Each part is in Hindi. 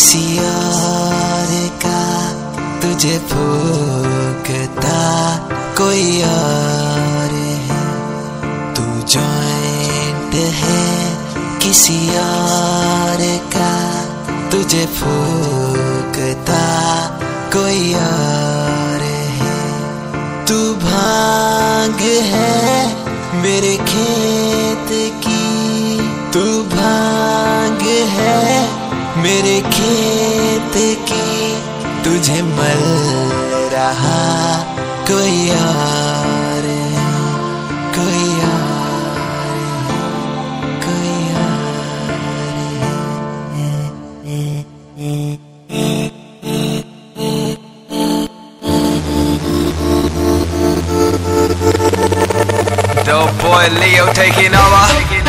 किसी और का तुझे फूकता कोई और है। तू जॉइंट है, किसी और का तुझे फूकता कोई और है। तू भाग है मेरे खेत की, तू भाग है मेरे खेत की तुझे मल रहा कोई और कोई और कोई Dope boy Leo taking over.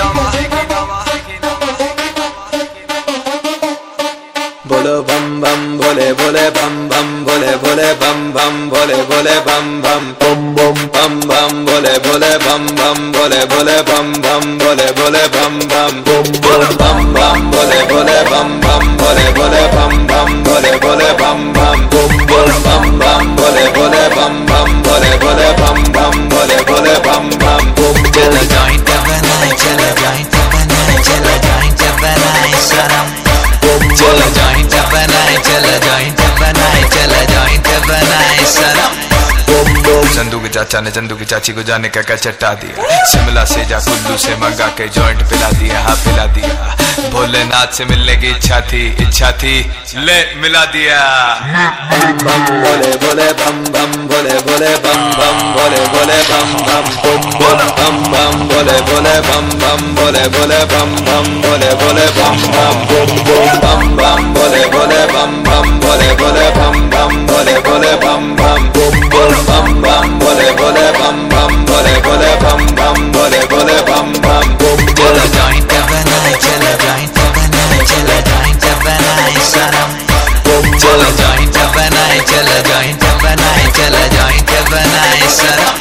बोलो बम बम भोले भोले बम बम भोले भोले बम बम भोले भोले बम बम बम बम बम बम भोले भोले बम बम भोले भोले बम बम भोले भोले बम बम बम बम बम भोले भोले बम बम भोले भोले बम बम भोले भोले बम बम बम बम बम भोले भोले बम बम भोले भोले बम बम भोले भोले बम बम चलो जॉइंट बनाए चलो जॉइंट बनाए चलो जॉइंट बनाए सनम चलो जॉइंट बनाए चलो जॉइंट बनाए चलो जॉइंट बनाए सनम चंदू के चाचा ने चंदू की चाची को जाने का क्या चट्टा दिया शिमला से जा कुल्लू से मंगा के जॉइंट पिला दिया हाँ पिला दिया भोलेनाथ से मिलने की इच्छा थी इच्छा थी ले मिला दिया बम भोले भोले बम बम भोले भोले बम बम भोले भोले बम बम बम बम बम भोले भोले बम बम भोले भोले बम बम भोले भोले बम बम बम बम बम भोले भोले बम बम भोले भोले बम बम बम बम भोले भोले बम बम भोले भोले बम बम भोले भोले बम बम चलो जॉइंट बनाए चलो जॉइंट बनाए चलो जॉइंट बनाए सनम चलो जॉइंट बनाए चलो जॉइंट बनाए चलो जॉइंट बनाए सनम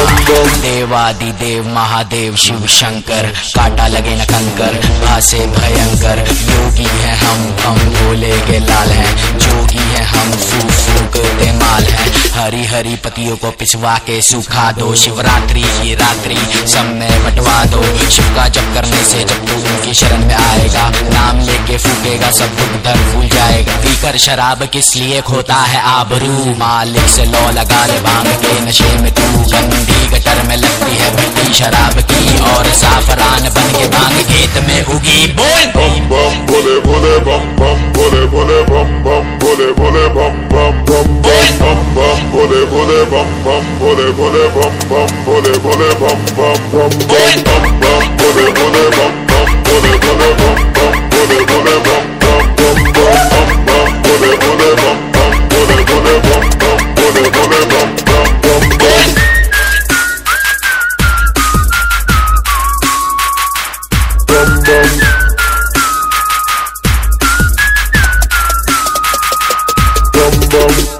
देवादि देव, महादेव, शिव, शंकर, काटा लगे न कंकर, भासे भयंकर, योगी है हम हम भोले के लाल हैं, जोगी है। हम फूक फूक दे माल है। हरी हरी पतियों को पिसवा के सुखा दो। शिवरात्रि की रात्रि सब में बटवा दो। शिव का जप करने से जब तू उनकी शरण में आएगा, नाम लेके फूकेगा, सब दुख दर्द भूल जाएगा। पीकर शराब किस लिए खोता है आबरू? मालिक से लो लगा ले भाँग के नशे में तू। गंदी गटर में लगती है मिट्टी शराब की। और साफरान बन के भाँग खेत में उगी। बोल। bum bum bole bole bum bum bole bole bum bum bole bole bum bum bum bum bum bum bole bole bum bum bole bole bum bum bole bole bum bum bum Bobby.